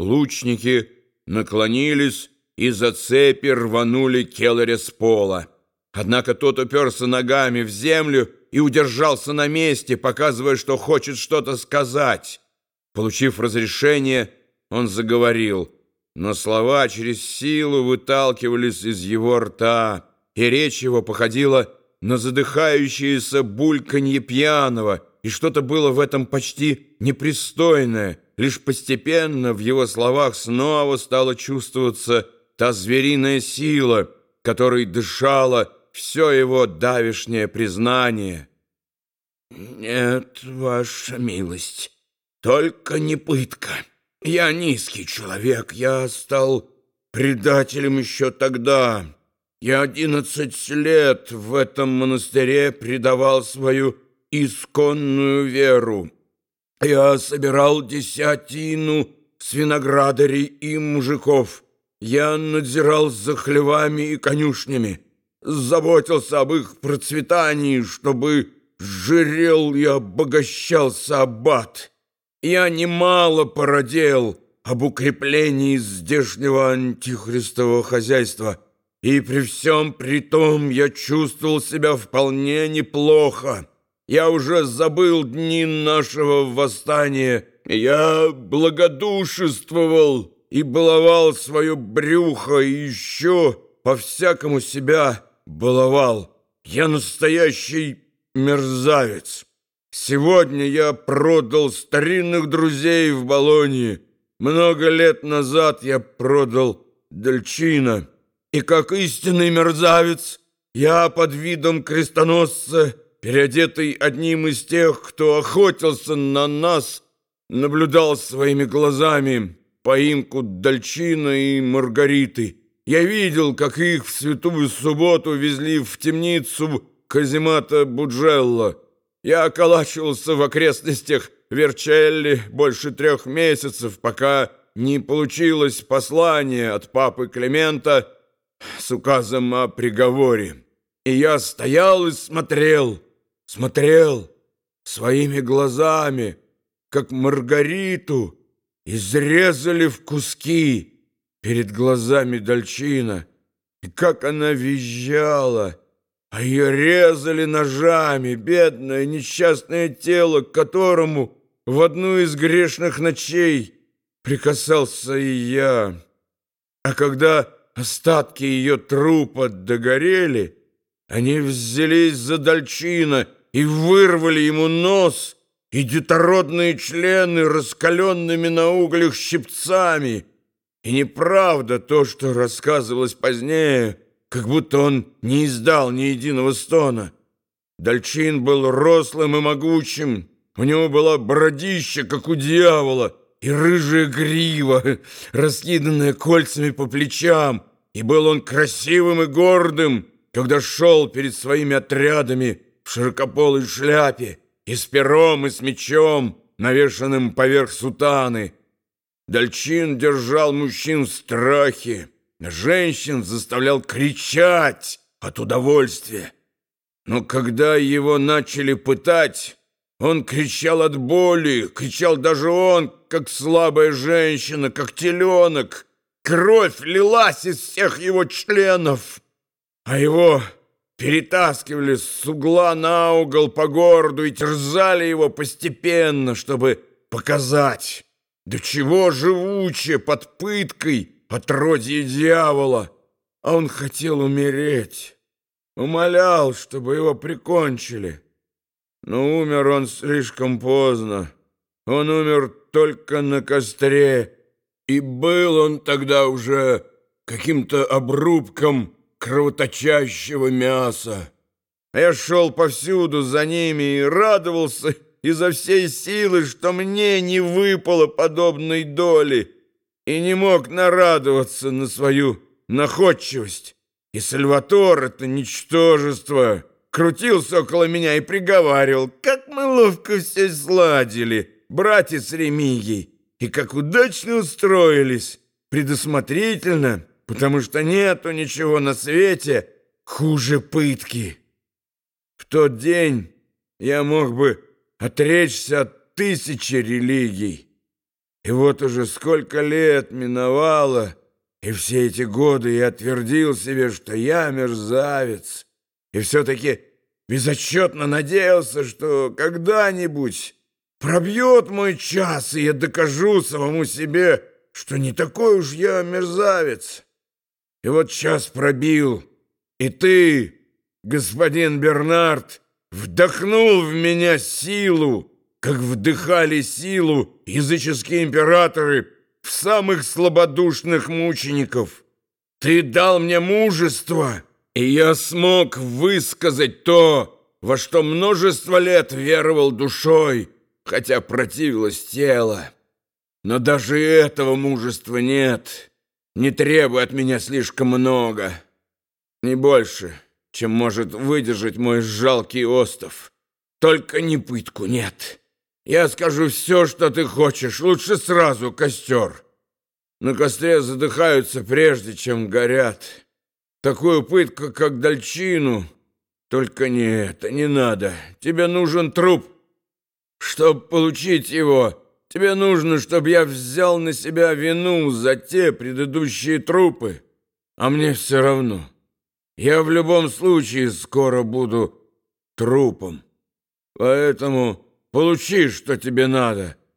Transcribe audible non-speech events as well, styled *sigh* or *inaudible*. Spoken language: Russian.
Лучники наклонились и за цепи рванули Келлеря с пола. Однако тот уперся ногами в землю и удержался на месте, показывая, что хочет что-то сказать. Получив разрешение, он заговорил, но слова через силу выталкивались из его рта, и речь его походила на задыхающееся бульканье пьяного, и что-то было в этом почти непристойное. Лишь постепенно в его словах снова стала чувствоваться та звериная сила, которой дышала все его давишнее признание. «Нет, ваша милость, только не пытка. Я низкий человек, я стал предателем еще тогда». Я одиннадцать лет в этом монастыре предавал свою исконную веру. Я собирал десятину с виноградарей и мужиков. Я надзирал за хлевами и конюшнями, заботился об их процветании, чтобы жирел и обогащался аббат. Я немало породел об укреплении здешнего антихристового хозяйства — и при всем при том я чувствовал себя вполне неплохо. Я уже забыл дни нашего восстания. Я благодушествовал и баловал свое брюхо, и еще по-всякому себя баловал. Я настоящий мерзавец. Сегодня я продал старинных друзей в Болонии. Много лет назад я продал Дальчина. И как истинный мерзавец, я под видом крестоносца, переодетый одним из тех, кто охотился на нас, наблюдал своими глазами поимку Дальчина и Маргариты. Я видел, как их в святую субботу везли в темницу Казимата Буджелла. Я околачивался в окрестностях Верчелли больше трех месяцев, пока не получилось послание от папы Климента с указом о приговоре. И я стоял и смотрел, смотрел своими глазами, как Маргариту изрезали в куски перед глазами Дальчина, и как она визжала, а ее резали ножами, бедное несчастное тело, к которому в одну из грешных ночей прикасался и я. А когда остатки ее трупа догорели, они взялись за Дальчина и вырвали ему нос и детородные члены раскаленными на углях щипцами. И неправда то, что рассказывалось позднее, как будто он не издал ни единого стона. Дальчин был рослым и могучим, у него была бородища, как у дьявола, и рыжая грива, *laughs* раскиданная кольцами по плечам, и был он красивым и гордым, когда шел перед своими отрядами в широкополой шляпе и с пером, и с мечом, навешанным поверх сутаны. Дальчин держал мужчин в страхе, женщин заставлял кричать от удовольствия. Но когда его начали пытать, он кричал от боли, кричал даже он, как слабая женщина, как теленок, Кровь лилась из всех его членов, а его перетаскивали с угла на угол по городу и терзали его постепенно, чтобы показать, до чего живуче под пыткой отродье дьявола. А он хотел умереть, умолял, чтобы его прикончили. Но умер он слишком поздно. Он умер только на костре, и был он тогда уже каким-то обрубком кровоточащего мяса. Я шел повсюду за ними и радовался изо всей силы, что мне не выпало подобной доли, и не мог нарадоваться на свою находчивость. И Сальватор, это ничтожество, крутился около меня и приговаривал, как мы ловко все сладили, братец Ремигий. И как удачно устроились, предусмотрительно, потому что нету ничего на свете хуже пытки. В тот день я мог бы отречься от тысячи религий, И вот уже сколько лет миновало, и все эти годы я твердил себе, что я мерзавец, и все-таки безотчетно надеялся, что когда-нибудь пробьет мой час, и я докажу самому себе, что не такой уж я мерзавец. И вот час пробил, и ты, господин Бернард, вдохнул в меня силу, как вдыхали силу языческие императоры в самых слабодушных мучеников. Ты дал мне мужество, и я смог высказать то, во что множество лет веровал душой, хотя противилось тело. Но даже этого мужества нет. Не требуй от меня слишком много. Не больше, чем может выдержать мой жалкий остов. Только не пытку нет». Я скажу все, что ты хочешь. Лучше сразу костер. На костре задыхаются прежде, чем горят. Такую пытку, как дальчину. Только не это, не надо. Тебе нужен труп. Чтобы получить его, тебе нужно, чтобы я взял на себя вину за те предыдущие трупы. А мне все равно. Я в любом случае скоро буду трупом. Поэтому... Получи, что тебе надо,